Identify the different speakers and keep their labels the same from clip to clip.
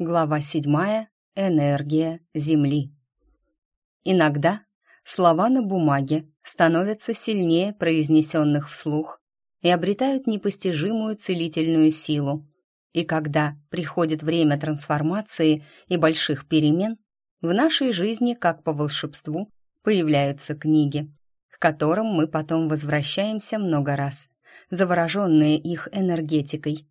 Speaker 1: Глава седьмая. Энергия Земли. Иногда слова на бумаге становятся сильнее произнесенных вслух и обретают непостижимую целительную силу. И когда приходит время трансформации и больших перемен, в нашей жизни, как по волшебству, появляются книги, к которым мы потом возвращаемся много раз, завороженные их энергетикой.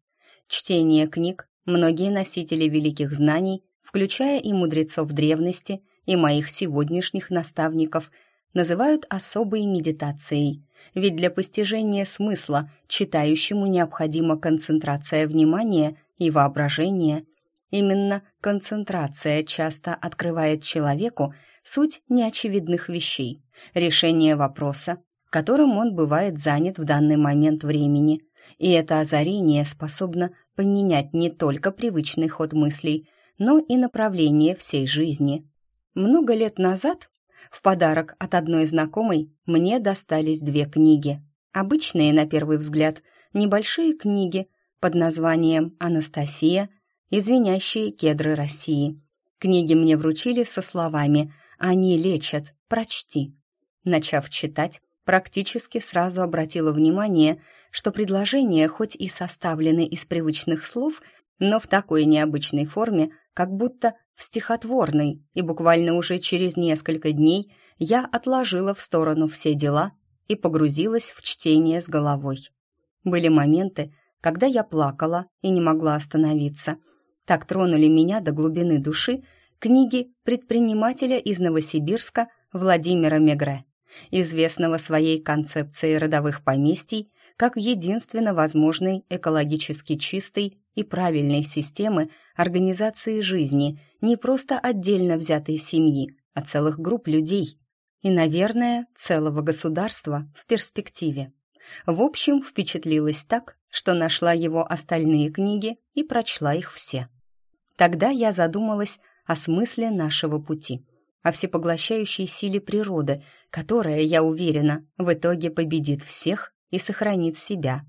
Speaker 1: Чтение книг Многие носители великих знаний, включая и мудрецов древности, и моих сегодняшних наставников, называют особой медитацией, ведь для постижения смысла читающему необходима концентрация внимания и воображения. Именно концентрация часто открывает человеку суть неочевидных вещей, решение вопроса, которым он бывает занят в данный момент времени, и это озарение способно поменять не только привычный ход мыслей, но и направление всей жизни. Много лет назад в подарок от одной знакомой мне достались две книги. Обычные, на первый взгляд, небольшие книги под названием «Анастасия» и «Звенящие кедры России». Книги мне вручили со словами «Они лечат, прочти». Начав читать, практически сразу обратила внимание, что предложения хоть и составлены из привычных слов, но в такой необычной форме, как будто в стихотворной, и буквально уже через несколько дней я отложила в сторону все дела и погрузилась в чтение с головой. Были моменты, когда я плакала и не могла остановиться. Так тронули меня до глубины души книги предпринимателя из Новосибирска Владимира Мегре известного своей концепцией родовых поместий как единственно возможной экологически чистой и правильной системы организации жизни не просто отдельно взятой семьи, а целых групп людей и, наверное, целого государства в перспективе. В общем, впечатлилась так, что нашла его остальные книги и прочла их все. Тогда я задумалась о смысле нашего пути – о всепоглощающей силе природы, которая, я уверена, в итоге победит всех и сохранит себя,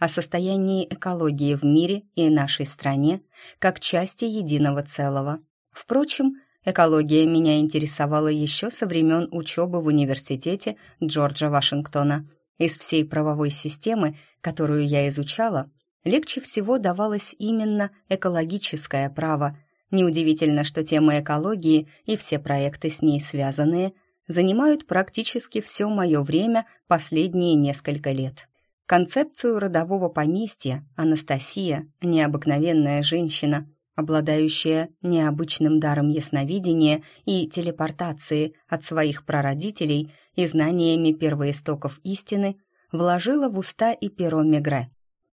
Speaker 1: о состоянии экологии в мире и нашей стране как части единого целого. Впрочем, экология меня интересовала еще со времен учебы в университете Джорджа Вашингтона. Из всей правовой системы, которую я изучала, легче всего давалось именно экологическое право – Неудивительно, что тема экологии и все проекты с ней связанные занимают практически все мое время последние несколько лет. Концепцию родового поместья Анастасия, необыкновенная женщина, обладающая необычным даром ясновидения и телепортации от своих прародителей и знаниями первоистоков истины, вложила в уста и перо Мегре.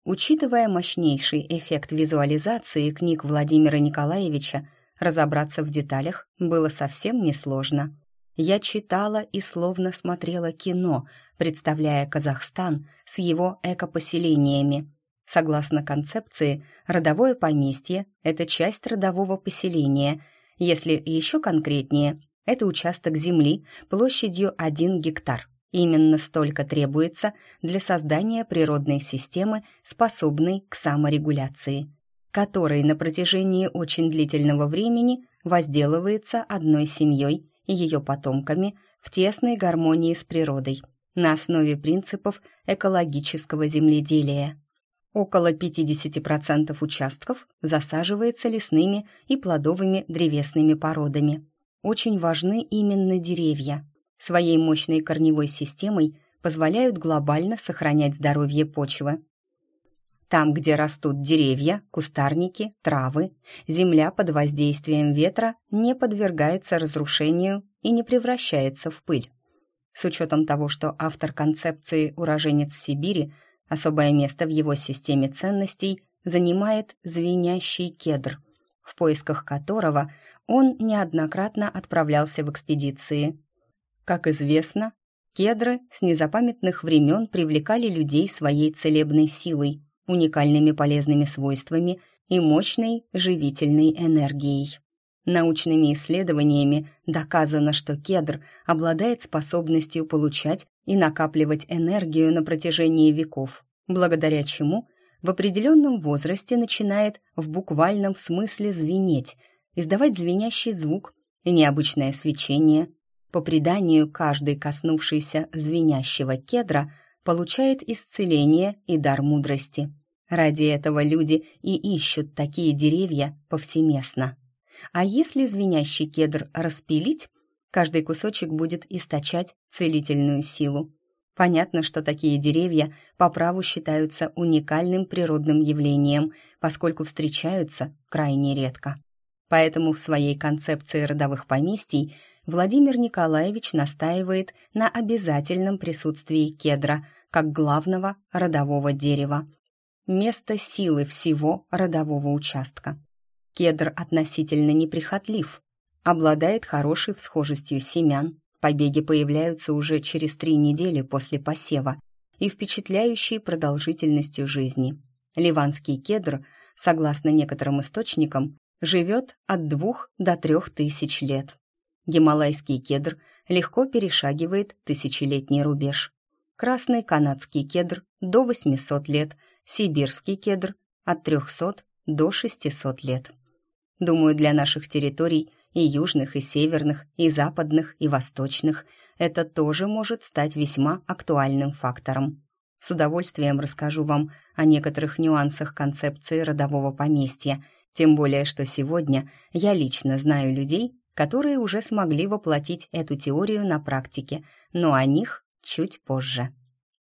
Speaker 1: Учитывая мощнейший эффект визуализации книг Владимира Николаевича, разобраться в деталях было совсем несложно. Я читала и словно смотрела кино, представляя Казахстан с его экопоселениями. Согласно концепции, родовое поместье – это часть родового поселения. Если еще конкретнее, это участок земли площадью 1 гектар – Именно столько требуется для создания природной системы, способной к саморегуляции, которой на протяжении очень длительного времени возделывается одной семьей и ее потомками в тесной гармонии с природой на основе принципов экологического земледелия. Около 50% участков засаживается лесными и плодовыми древесными породами. Очень важны именно деревья, своей мощной корневой системой позволяют глобально сохранять здоровье почвы. Там, где растут деревья, кустарники, травы, земля под воздействием ветра не подвергается разрушению и не превращается в пыль. С учетом того, что автор концепции «Уроженец Сибири» особое место в его системе ценностей занимает звенящий кедр, в поисках которого он неоднократно отправлялся в экспедиции. Как известно, кедры с незапамятных времен привлекали людей своей целебной силой, уникальными полезными свойствами и мощной живительной энергией. Научными исследованиями доказано, что кедр обладает способностью получать и накапливать энергию на протяжении веков, благодаря чему в определенном возрасте начинает в буквальном смысле звенеть, издавать звенящий звук и необычное свечение. По преданию, каждый коснувшийся звенящего кедра получает исцеление и дар мудрости. Ради этого люди и ищут такие деревья повсеместно. А если звенящий кедр распилить, каждый кусочек будет источать целительную силу. Понятно, что такие деревья по праву считаются уникальным природным явлением, поскольку встречаются крайне редко. Поэтому в своей концепции родовых поместий Владимир Николаевич настаивает на обязательном присутствии кедра как главного родового дерева, место силы всего родового участка. Кедр относительно неприхотлив, обладает хорошей всхожестью семян, побеги появляются уже через три недели после посева и впечатляющей продолжительностью жизни. Ливанский кедр, согласно некоторым источникам, живет от двух до трех тысяч лет. Гималайский кедр легко перешагивает тысячелетний рубеж. Красный канадский кедр до 800 лет – сибирский кедр от 300 до 600 лет. Думаю, для наших территорий и южных, и северных, и западных, и восточных это тоже может стать весьма актуальным фактором. С удовольствием расскажу вам о некоторых нюансах концепции родового поместья, тем более что сегодня я лично знаю людей, которые уже смогли воплотить эту теорию на практике, но о них чуть позже.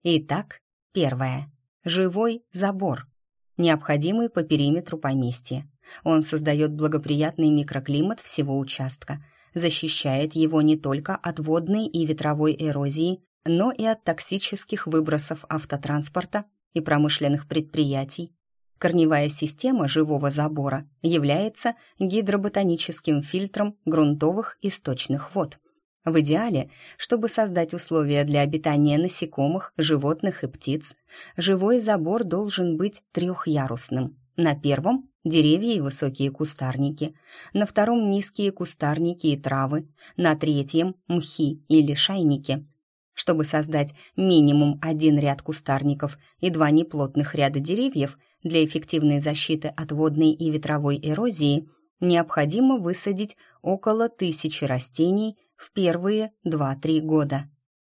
Speaker 1: Итак, первое. Живой забор, необходимый по периметру поместья. Он создает благоприятный микроклимат всего участка, защищает его не только от водной и ветровой эрозии, но и от токсических выбросов автотранспорта и промышленных предприятий. Корневая система живого забора является гидроботаническим фильтром грунтовых и сточных вод – в идеале, чтобы создать условия для обитания насекомых, животных и птиц, живой забор должен быть трехярусным. На первом – деревья и высокие кустарники, на втором – низкие кустарники и травы, на третьем – мхи или шайники. Чтобы создать минимум один ряд кустарников и два неплотных ряда деревьев для эффективной защиты от водной и ветровой эрозии, необходимо высадить около тысячи растений – в первые 2-3 года.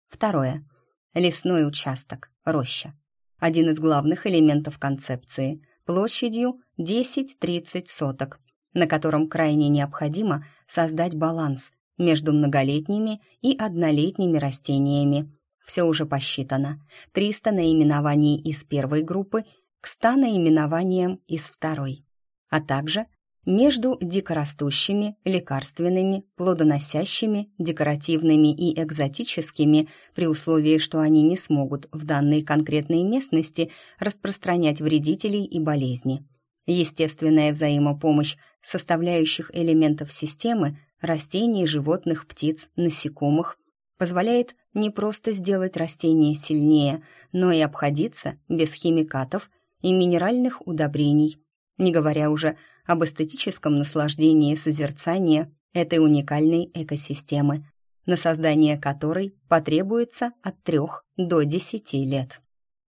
Speaker 1: Второе. Лесной участок, роща. Один из главных элементов концепции, площадью 10-30 соток, на котором крайне необходимо создать баланс между многолетними и однолетними растениями. Все уже посчитано. 300 наименований из первой группы к 100 наименованиям из второй, а также между дикорастущими, лекарственными, плодоносящими, декоративными и экзотическими, при условии, что они не смогут в данной конкретной местности распространять вредителей и болезни. Естественная взаимопомощь составляющих элементов системы растений, животных, птиц, насекомых позволяет не просто сделать растения сильнее, но и обходиться без химикатов и минеральных удобрений, не говоря уже об эстетическом наслаждении созерцания этой уникальной экосистемы, на создание которой потребуется от трех до десяти лет.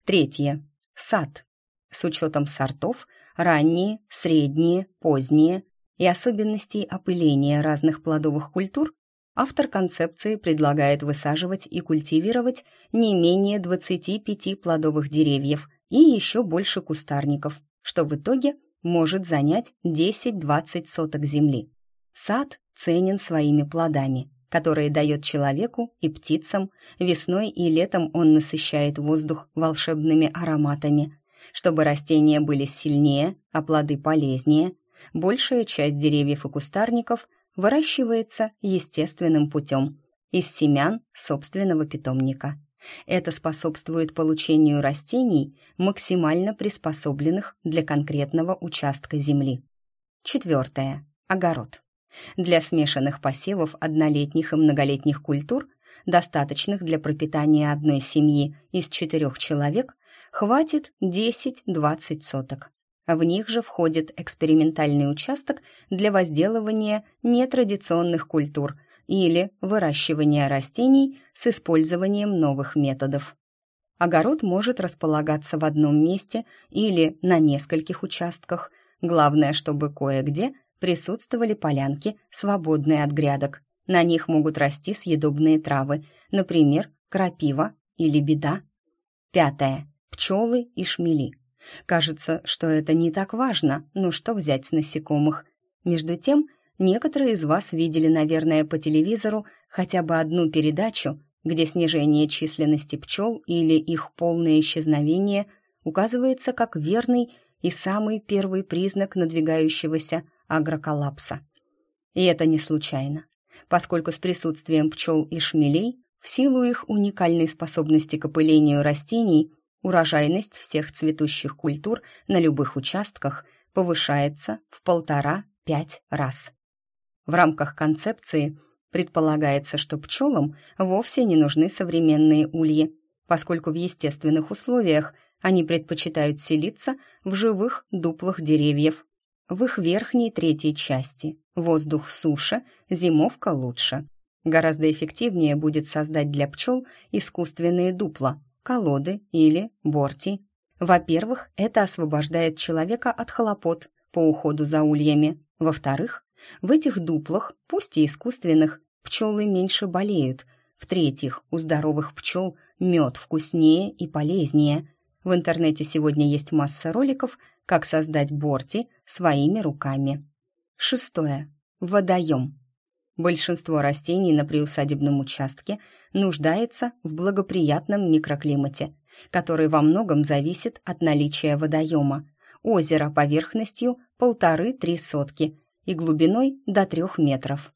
Speaker 1: Третье. Сад. С учетом сортов, ранние, средние, поздние и особенностей опыления разных плодовых культур, автор концепции предлагает высаживать и культивировать не менее 25 плодовых деревьев и еще больше кустарников, что в итоге – может занять 10-20 соток земли. Сад ценен своими плодами, которые дает человеку и птицам. Весной и летом он насыщает воздух волшебными ароматами. Чтобы растения были сильнее, а плоды полезнее, большая часть деревьев и кустарников выращивается естественным путем из семян собственного питомника. Это способствует получению растений, максимально приспособленных для конкретного участка земли. Четвертое. Огород. Для смешанных посевов однолетних и многолетних культур, достаточных для пропитания одной семьи из четырех человек, хватит 10-20 соток. В них же входит экспериментальный участок для возделывания нетрадиционных культур – или выращивания растений с использованием новых методов. Огород может располагаться в одном месте или на нескольких участках. Главное, чтобы кое-где присутствовали полянки, свободные от грядок. На них могут расти съедобные травы, например, крапива или беда. Пятое. Пчелы и шмели. Кажется, что это не так важно, но что взять с насекомых? Между тем, некоторые из вас видели, наверное, по телевизору хотя бы одну передачу, где снижение численности пчел или их полное исчезновение указывается как верный и самый первый признак надвигающегося агроколлапса. И это не случайно, поскольку с присутствием пчел и шмелей, в силу их уникальной способности к опылению растений, урожайность всех цветущих культур на любых участках повышается в полтора-пять раз. В рамках концепции предполагается, что пчелам вовсе не нужны современные ульи, поскольку в естественных условиях они предпочитают селиться в живых дуплах деревьев. В их верхней третьей части воздух суше, зимовка лучше. Гораздо эффективнее будет создать для пчел искусственные дупла, колоды или борти. Во-первых, это освобождает человека от хлопот по уходу за ульями. Во-вторых, в этих дуплах, пусть и искусственных, пчелы меньше болеют. В-третьих, у здоровых пчел мед вкуснее и полезнее. В интернете сегодня есть масса роликов, как создать борти своими руками. Шестое. Водоем. Большинство растений на приусадебном участке нуждается в благоприятном микроклимате, который во многом зависит от наличия водоема. Озеро поверхностью полторы-три сотки и глубиной до трех метров.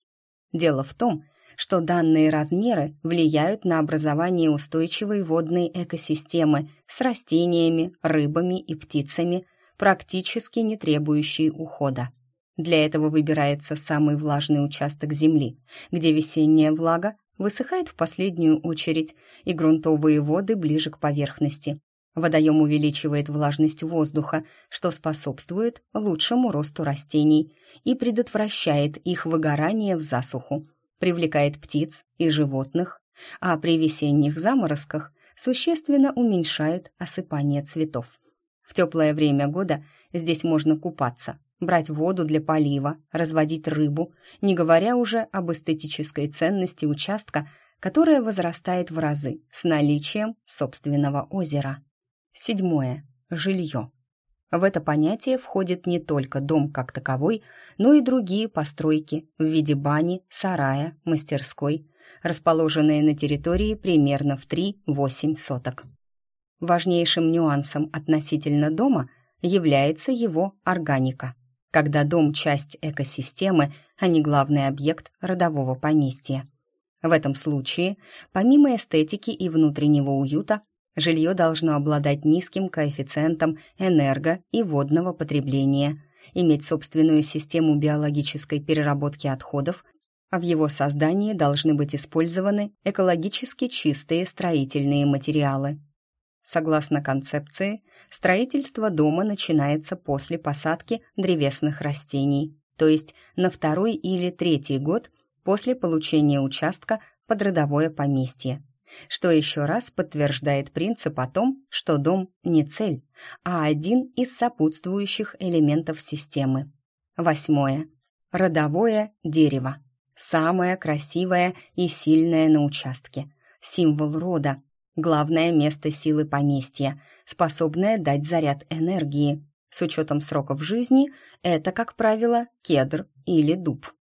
Speaker 1: Дело в том, что данные размеры влияют на образование устойчивой водной экосистемы с растениями, рыбами и птицами, практически не требующей ухода. Для этого выбирается самый влажный участок земли, где весенняя влага высыхает в последнюю очередь и грунтовые воды ближе к поверхности. Водоем увеличивает влажность воздуха, что способствует лучшему росту растений и предотвращает их выгорание в засуху, привлекает птиц и животных, а при весенних заморозках существенно уменьшает осыпание цветов. В теплое время года здесь можно купаться, брать воду для полива, разводить рыбу, не говоря уже об эстетической ценности участка, которая возрастает в разы с наличием собственного озера. Седьмое. Жилье. В это понятие входит не только дом как таковой, но и другие постройки в виде бани, сарая, мастерской, расположенные на территории примерно в 3-8 соток. Важнейшим нюансом относительно дома является его органика когда дом – часть экосистемы, а не главный объект родового поместья. В этом случае, помимо эстетики и внутреннего уюта, жилье должно обладать низким коэффициентом энерго- и водного потребления, иметь собственную систему биологической переработки отходов, а в его создании должны быть использованы экологически чистые строительные материалы. Согласно концепции, строительство дома начинается после посадки древесных растений, то есть на второй или третий год после получения участка под родовое поместье, что еще раз подтверждает принцип о том, что дом не цель, а один из сопутствующих элементов системы. Восьмое. Родовое дерево. Самое красивое и сильное на участке. Символ рода, главное место силы поместья, способное дать заряд энергии. С учетом сроков жизни это, как правило, кедр или дуб.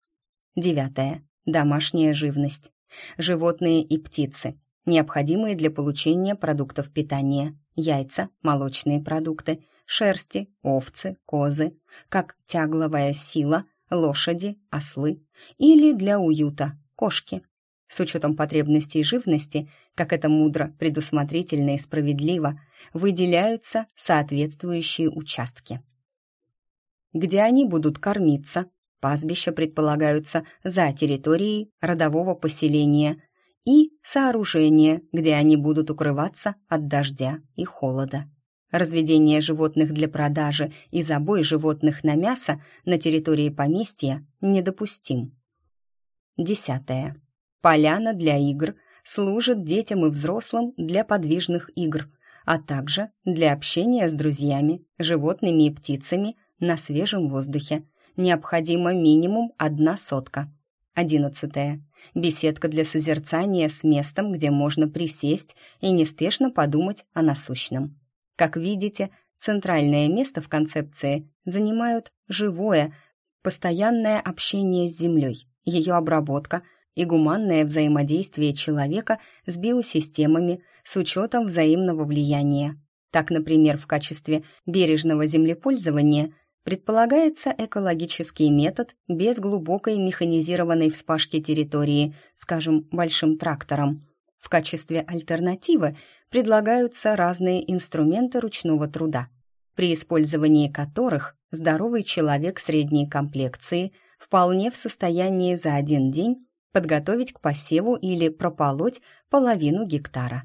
Speaker 1: Девятое. Домашняя живность. Животные и птицы, необходимые для получения продуктов питания. Яйца, молочные продукты, шерсти, овцы, козы, как тягловая сила, лошади, ослы или для уюта, кошки. С учетом потребностей живности – как это мудро, предусмотрительно и справедливо, выделяются соответствующие участки. Где они будут кормиться, пастбища предполагаются за территорией родового поселения и сооружения, где они будут укрываться от дождя и холода. Разведение животных для продажи и забой животных на мясо на территории поместья недопустим. Десятое. Поляна для игр служит детям и взрослым для подвижных игр, а также для общения с друзьями, животными и птицами на свежем воздухе. Необходимо минимум одна сотка. Одиннадцатое. Беседка для созерцания с местом, где можно присесть и неспешно подумать о насущном. Как видите, центральное место в концепции занимают живое, постоянное общение с Землей, ее обработка и гуманное взаимодействие человека с биосистемами с учетом взаимного влияния. Так, например, в качестве бережного землепользования предполагается экологический метод без глубокой механизированной вспашки территории, скажем, большим трактором. В качестве альтернативы предлагаются разные инструменты ручного труда, при использовании которых здоровый человек средней комплекции вполне в состоянии за один день подготовить к посеву или прополоть половину гектара.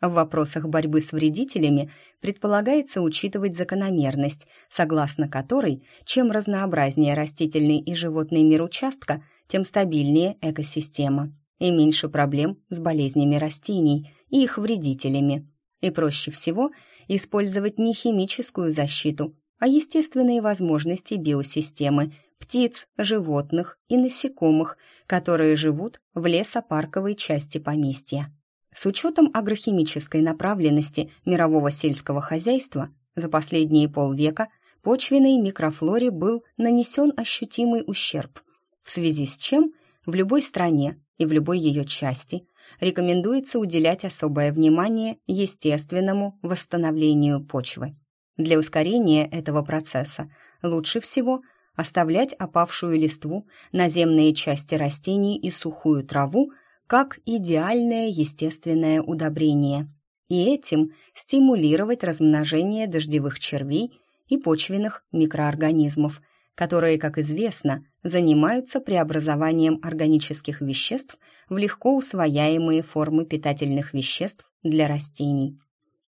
Speaker 1: В вопросах борьбы с вредителями предполагается учитывать закономерность, согласно которой чем разнообразнее растительный и животный мир участка, тем стабильнее экосистема и меньше проблем с болезнями растений и их вредителями. И проще всего использовать не химическую защиту, а естественные возможности биосистемы, птиц, животных и насекомых, которые живут в лесопарковой части поместья. С учетом агрохимической направленности мирового сельского хозяйства за последние полвека почвенной микрофлоре был нанесен ощутимый ущерб, в связи с чем в любой стране и в любой ее части рекомендуется уделять особое внимание естественному восстановлению почвы. Для ускорения этого процесса лучше всего оставлять опавшую листву, наземные части растений и сухую траву как идеальное естественное удобрение, и этим стимулировать размножение дождевых червей и почвенных микроорганизмов, которые, как известно, занимаются преобразованием органических веществ в легко усвояемые формы питательных веществ для растений.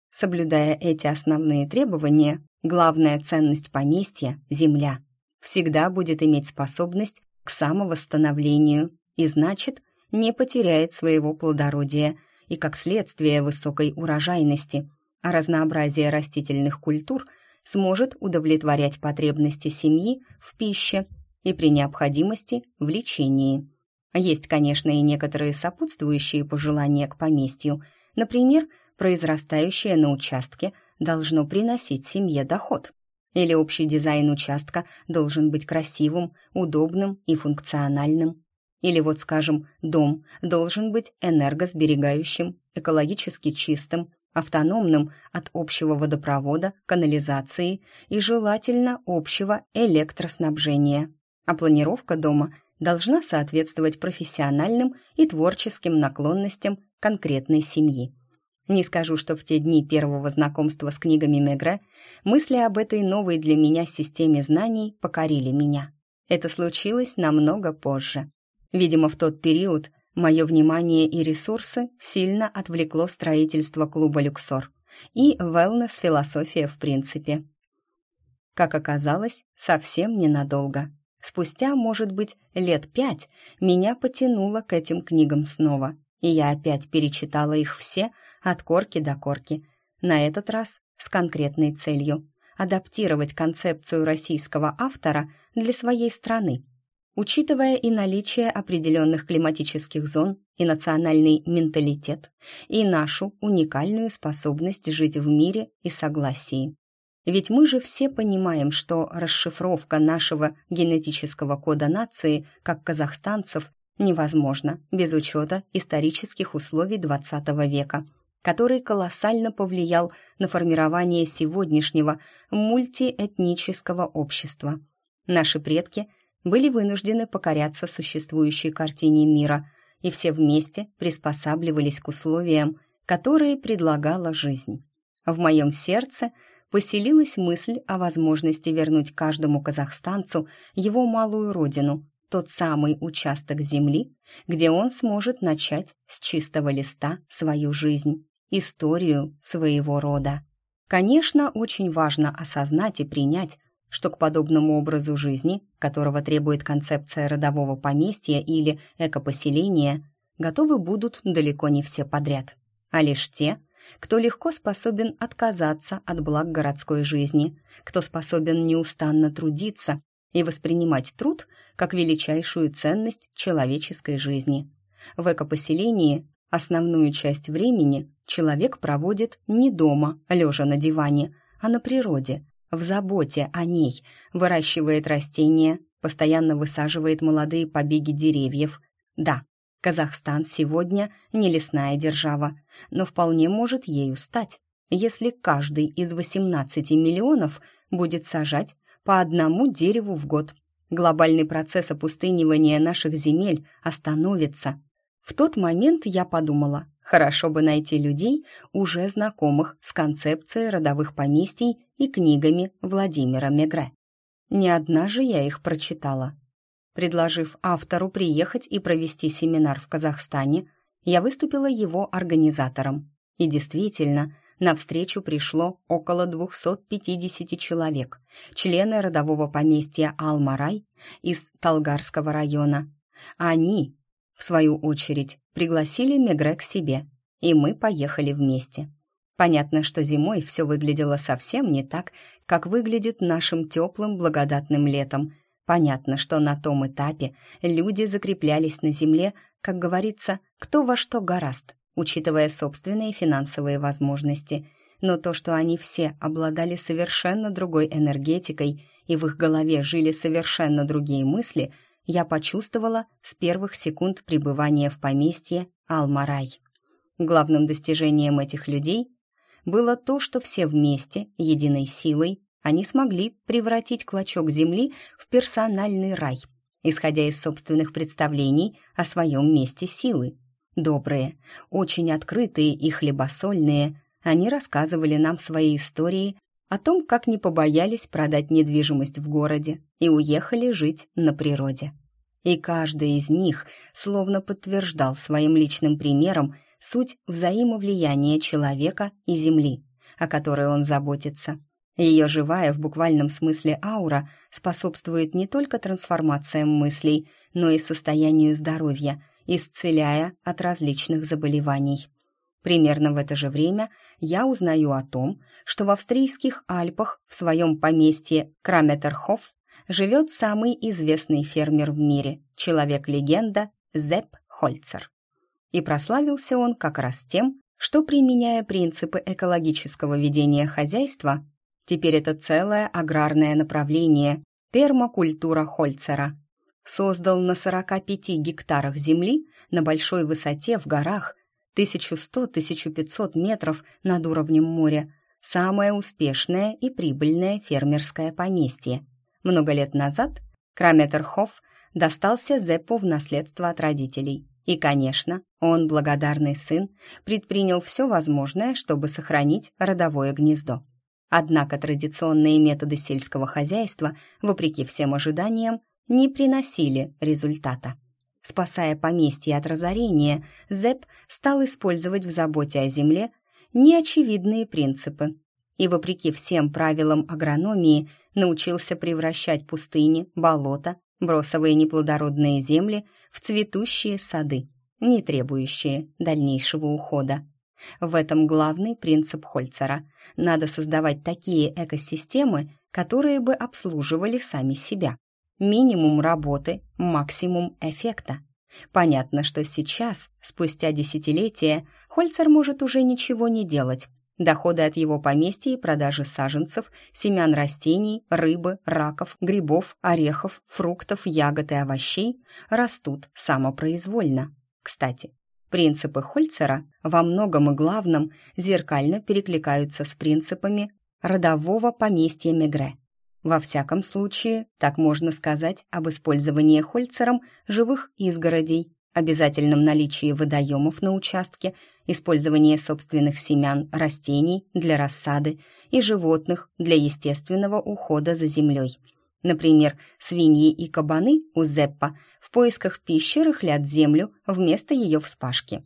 Speaker 1: Соблюдая эти основные требования, главная ценность поместья – земля – всегда будет иметь способность к самовосстановлению и, значит, не потеряет своего плодородия и, как следствие, высокой урожайности, а разнообразие растительных культур сможет удовлетворять потребности семьи в пище и при необходимости в лечении. Есть, конечно, и некоторые сопутствующие пожелания к поместью. Например, произрастающее на участке должно приносить семье доход. Или общий дизайн участка должен быть красивым, удобным и функциональным. Или вот, скажем, дом должен быть энергосберегающим, экологически чистым, автономным от общего водопровода, канализации и желательно общего электроснабжения. А планировка дома должна соответствовать профессиональным и творческим наклонностям конкретной семьи. Не скажу, что в те дни первого знакомства с книгами Мегре мысли об этой новой для меня системе знаний покорили меня. Это случилось намного позже. Видимо, в тот период мое внимание и ресурсы сильно отвлекло строительство клуба «Люксор» и wellness-философия в принципе. Как оказалось, совсем ненадолго. Спустя, может быть, лет пять меня потянуло к этим книгам снова, и я опять перечитала их все от корки до корки, на этот раз с конкретной целью – адаптировать концепцию российского автора для своей страны Учитывая и наличие определенных климатических зон, и национальный менталитет, и нашу уникальную способность жить в мире и согласии. Ведь мы же все понимаем, что расшифровка нашего генетического кода нации, как казахстанцев, невозможна без учета исторических условий XX века, который колоссально повлиял на формирование сегодняшнего мультиэтнического общества. Наши предки – были вынуждены покоряться существующей картине мира, и все вместе приспосабливались к условиям, которые предлагала жизнь. В моем сердце поселилась мысль о возможности вернуть каждому казахстанцу его малую родину, тот самый участок земли, где он сможет начать с чистого листа свою жизнь, историю своего рода. Конечно, очень важно осознать и принять, что к подобному образу жизни, которого требует концепция родового поместья или экопоселения, готовы будут далеко не все подряд, а лишь те, кто легко способен отказаться от благ городской жизни, кто способен неустанно трудиться и воспринимать труд как величайшую ценность человеческой жизни. В экопоселении основную часть времени человек проводит не дома, лежа на диване, а на природе, в заботе о ней, выращивает растения, постоянно высаживает молодые побеги деревьев. Да, Казахстан сегодня не лесная держава, но вполне может ею стать, если каждый из 18 миллионов будет сажать по одному дереву в год. Глобальный процесс опустынивания наших земель остановится. В тот момент я подумала, хорошо бы найти людей, уже знакомых с концепцией родовых поместий и книгами Владимира Мегре. Не одна же я их прочитала. Предложив автору приехать и провести семинар в Казахстане, я выступила его организатором. И действительно, на встречу пришло около 250 человек, члены родового поместья Алмарай из Талгарского района. Они, в свою очередь, пригласили Мегре к себе, и мы поехали вместе. Понятно, что зимой все выглядело совсем не так, как выглядит нашим теплым благодатным летом, Понятно, что на том этапе люди закреплялись на земле, как говорится, кто во что гораст, учитывая собственные финансовые возможности. Но то, что они все обладали совершенно другой энергетикой и в их голове жили совершенно другие мысли, я почувствовала с первых секунд пребывания в поместье Алмарай. Главным достижением этих людей было то, что все вместе, единой силой, они смогли превратить клочок земли в персональный рай, исходя из собственных представлений о своем месте силы. Добрые, очень открытые и хлебосольные, они рассказывали нам свои истории о том, как не побоялись продать недвижимость в городе и уехали жить на природе. И каждый из них словно подтверждал своим личным примером суть взаимовлияния человека и земли, о которой он заботится – ее живая в буквальном смысле аура способствует не только трансформациям мыслей, но и состоянию здоровья, исцеляя от различных заболеваний. Примерно в это же время я узнаю о том, что в австрийских Альпах в своем поместье Краметерхоф живет самый известный фермер в мире, человек-легенда Зепп Хольцер. И прославился он как раз тем, что, применяя принципы экологического ведения хозяйства, Теперь это целое аграрное направление – пермакультура Хольцера. Создал на 45 гектарах земли на большой высоте в горах 1100-1500 метров над уровнем моря самое успешное и прибыльное фермерское поместье. Много лет назад Краметерхоф достался Зеппу в наследство от родителей. И, конечно, он, благодарный сын, предпринял все возможное, чтобы сохранить родовое гнездо. Однако традиционные методы сельского хозяйства, вопреки всем ожиданиям, не приносили результата. Спасая поместье от разорения, Зепп стал использовать в заботе о земле неочевидные принципы и, вопреки всем правилам агрономии, научился превращать пустыни, болота, бросовые неплодородные земли в цветущие сады, не требующие дальнейшего ухода. В этом главный принцип Хольцера. Надо создавать такие экосистемы, которые бы обслуживали сами себя. Минимум работы, максимум эффекта. Понятно, что сейчас, спустя десятилетия, Хольцер может уже ничего не делать. Доходы от его поместья и продажи саженцев, семян растений, рыбы, раков, грибов, орехов, фруктов, ягод и овощей растут самопроизвольно. Кстати, Принципы Хольцера во многом и главном зеркально перекликаются с принципами родового поместья Мегре. Во всяком случае, так можно сказать об использовании Хольцером живых изгородей, обязательном наличии водоемов на участке, использовании собственных семян растений для рассады и животных для естественного ухода за землей – Например, свиньи и кабаны у Зеппа в поисках пищи рыхлят землю вместо ее вспашки.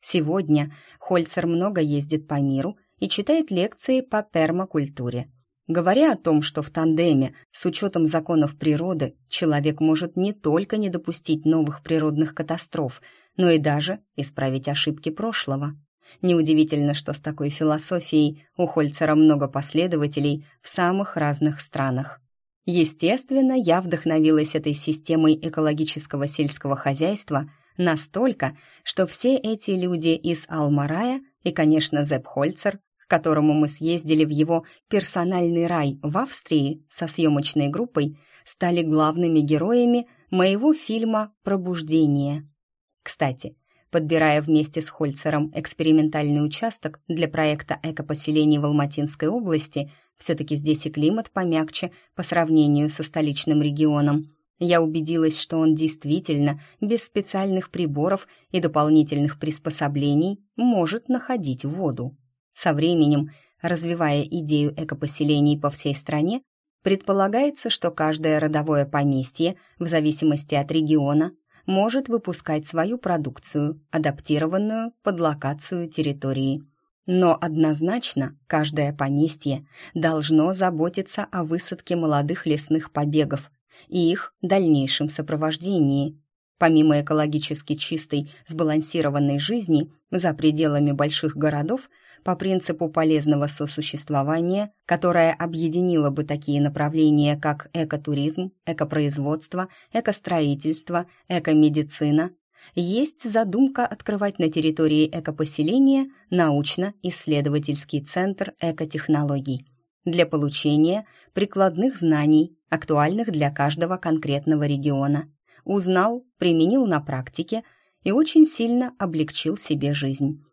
Speaker 1: Сегодня Хольцер много ездит по миру и читает лекции по пермакультуре. Говоря о том, что в тандеме с учетом законов природы человек может не только не допустить новых природных катастроф, но и даже исправить ошибки прошлого. Неудивительно, что с такой философией у Хольцера много последователей в самых разных странах. Естественно, я вдохновилась этой системой экологического сельского хозяйства настолько, что все эти люди из Алмарая и, конечно, Зепп Хольцер, которому мы съездили в его персональный рай в Австрии со съемочной группой, стали главными героями моего фильма «Пробуждение». Кстати, подбирая вместе с Хольцером экспериментальный участок для проекта экопоселений в Алматинской области, все-таки здесь и климат помягче по сравнению со столичным регионом, я убедилась, что он действительно без специальных приборов и дополнительных приспособлений может находить воду. Со временем, развивая идею экопоселений по всей стране, предполагается, что каждое родовое поместье, в зависимости от региона, может выпускать свою продукцию, адаптированную под локацию территории. Но однозначно каждое поместье должно заботиться о высадке молодых лесных побегов и их дальнейшем сопровождении. Помимо экологически чистой, сбалансированной жизни за пределами больших городов, по принципу полезного сосуществования, которое объединило бы такие направления, как экотуризм, экопроизводство, экостроительство, экомедицина, есть задумка открывать на территории экопоселения научно-исследовательский центр экотехнологий для получения прикладных знаний, актуальных для каждого конкретного региона. Узнал, применил на практике и очень сильно облегчил себе жизнь.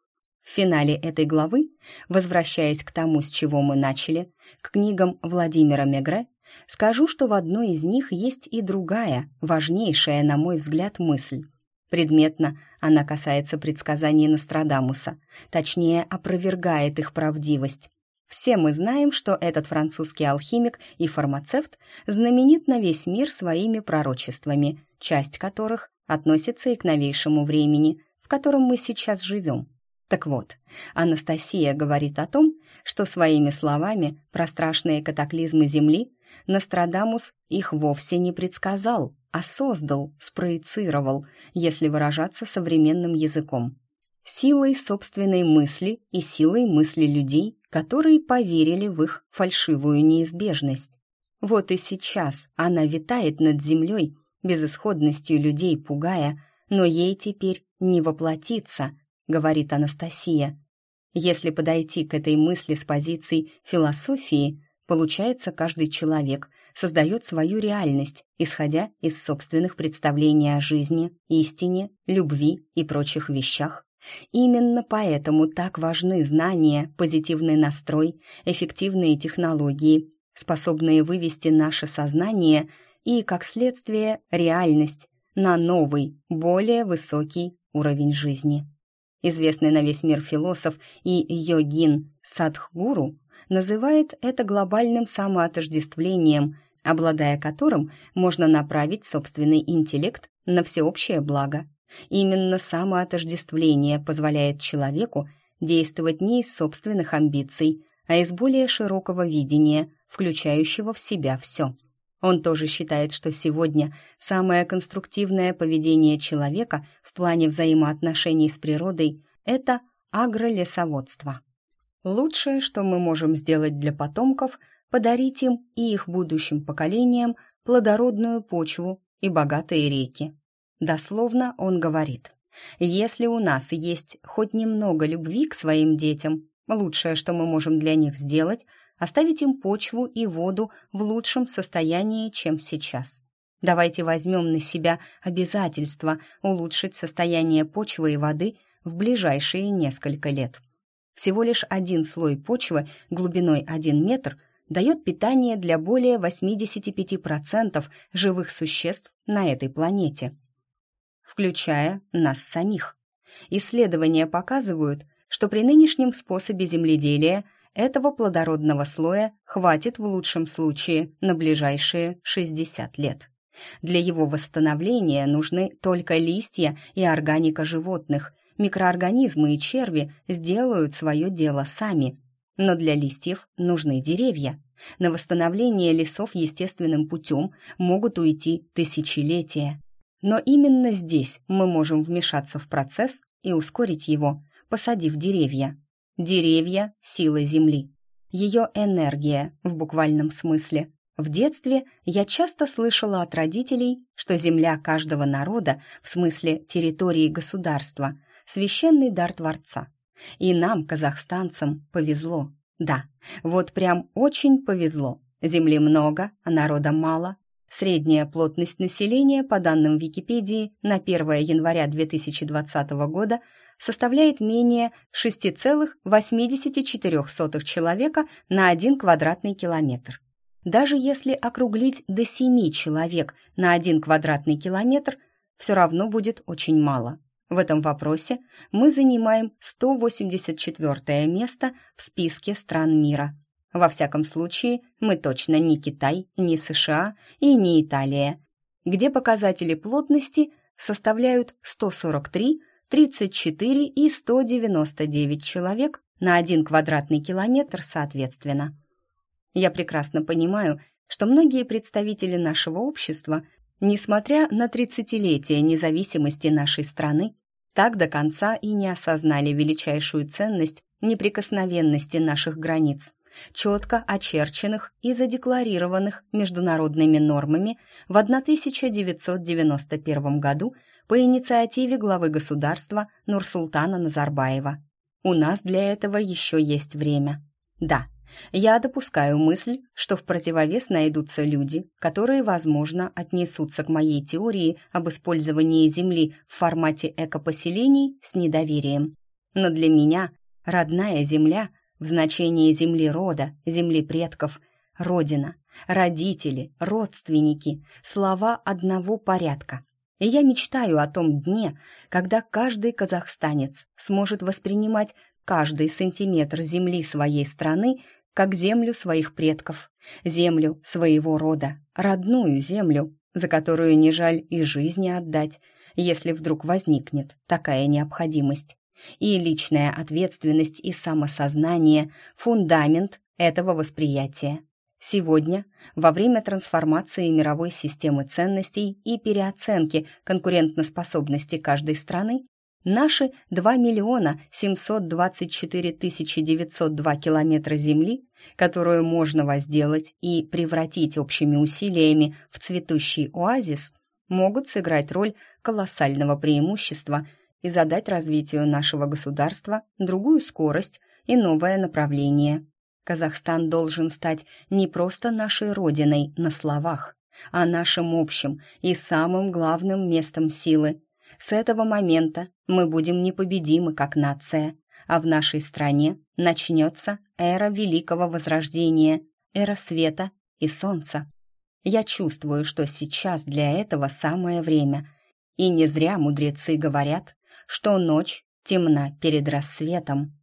Speaker 1: В финале этой главы, возвращаясь к тому, с чего мы начали, к книгам Владимира Мегре, скажу, что в одной из них есть и другая, важнейшая, на мой взгляд, мысль. Предметно она касается предсказаний Нострадамуса, точнее, опровергает их правдивость. Все мы знаем, что этот французский алхимик и фармацевт знаменит на весь мир своими пророчествами, часть которых относится и к новейшему времени, в котором мы сейчас живем. Так вот, Анастасия говорит о том, что своими словами про страшные катаклизмы Земли Нострадамус их вовсе не предсказал, а создал, спроецировал, если выражаться современным языком. Силой собственной мысли и силой мысли людей, которые поверили в их фальшивую неизбежность. Вот и сейчас она витает над землей, безысходностью людей пугая, но ей теперь не воплотиться – говорит Анастасия. Если подойти к этой мысли с позиции философии, получается, каждый человек создает свою реальность, исходя из собственных представлений о жизни, истине, любви и прочих вещах. Именно поэтому так важны знания, позитивный настрой, эффективные технологии, способные вывести наше сознание и, как следствие, реальность на новый, более высокий уровень жизни известный на весь мир философ и йогин Садхгуру, называет это глобальным самоотождествлением, обладая которым можно направить собственный интеллект на всеобщее благо. Именно самоотождествление позволяет человеку действовать не из собственных амбиций, а из более широкого видения, включающего в себя все. Он тоже считает, что сегодня самое конструктивное поведение человека в плане взаимоотношений с природой – это агролесоводство. Лучшее, что мы можем сделать для потомков – подарить им и их будущим поколениям плодородную почву и богатые реки. Дословно он говорит, если у нас есть хоть немного любви к своим детям, лучшее, что мы можем для них сделать – оставить им почву и воду в лучшем состоянии, чем сейчас. Давайте возьмем на себя обязательство улучшить состояние почвы и воды в ближайшие несколько лет. Всего лишь один слой почвы глубиной 1 метр дает питание для более 85% живых существ на этой планете, включая нас самих. Исследования показывают, что при нынешнем способе земледелия этого плодородного слоя хватит в лучшем случае на ближайшие 60 лет. Для его восстановления нужны только листья и органика животных. Микроорганизмы и черви сделают свое дело сами. Но для листьев нужны деревья. На восстановление лесов естественным путем могут уйти тысячелетия. Но именно здесь мы можем вмешаться в процесс и ускорить его, посадив деревья. Деревья — сила Земли. Ее энергия, в буквальном смысле. В детстве я часто слышала от родителей, что земля каждого народа, в смысле территории государства, священный дар Творца. И нам, казахстанцам, повезло. Да, вот прям очень повезло. Земли много, а народа мало. Средняя плотность населения, по данным Википедии, на 1 января 2020 года составляет менее 6,84 человека на 1 квадратный километр. Даже если округлить до 7 человек на 1 квадратный километр, все равно будет очень мало. В этом вопросе мы занимаем 184 место в списке стран мира. Во всяком случае, мы точно не Китай, не США и не Италия, где показатели плотности составляют 143, 34 и 199 человек на 1 квадратный километр соответственно. Я прекрасно понимаю, что многие представители нашего общества – Несмотря на тридцатилетие независимости нашей страны, так до конца и не осознали величайшую ценность неприкосновенности наших границ, четко очерченных и задекларированных международными нормами в 1991 году по инициативе главы государства Нурсултана Назарбаева. У нас для этого еще есть время. Да, я допускаю мысль, что в противовес найдутся люди, которые, возможно, отнесутся к моей теории об использовании Земли в формате экопоселений с недоверием. Но для меня родная Земля в значении земли рода, земли предков, родина, родители, родственники, слова одного порядка. И я мечтаю о том дне, когда каждый казахстанец сможет воспринимать каждый сантиметр земли своей страны как землю своих предков, землю своего рода, родную землю, за которую не жаль и жизни отдать, если вдруг возникнет такая необходимость. И личная ответственность и самосознание – фундамент этого восприятия. Сегодня, во время трансформации мировой системы ценностей и переоценки конкурентоспособности каждой страны, Наши 2 миллиона 724 тысячи 902 километра земли, которую можно возделать и превратить общими усилиями в цветущий оазис, могут сыграть роль колоссального преимущества и задать развитию нашего государства другую скорость и новое направление. Казахстан должен стать не просто нашей родиной на словах, а нашим общим и самым главным местом силы, с этого момента мы будем непобедимы как нация, а в нашей стране начнется эра Великого Возрождения, эра света и солнца. Я чувствую, что сейчас для этого самое время. И не зря мудрецы говорят, что ночь темна перед рассветом.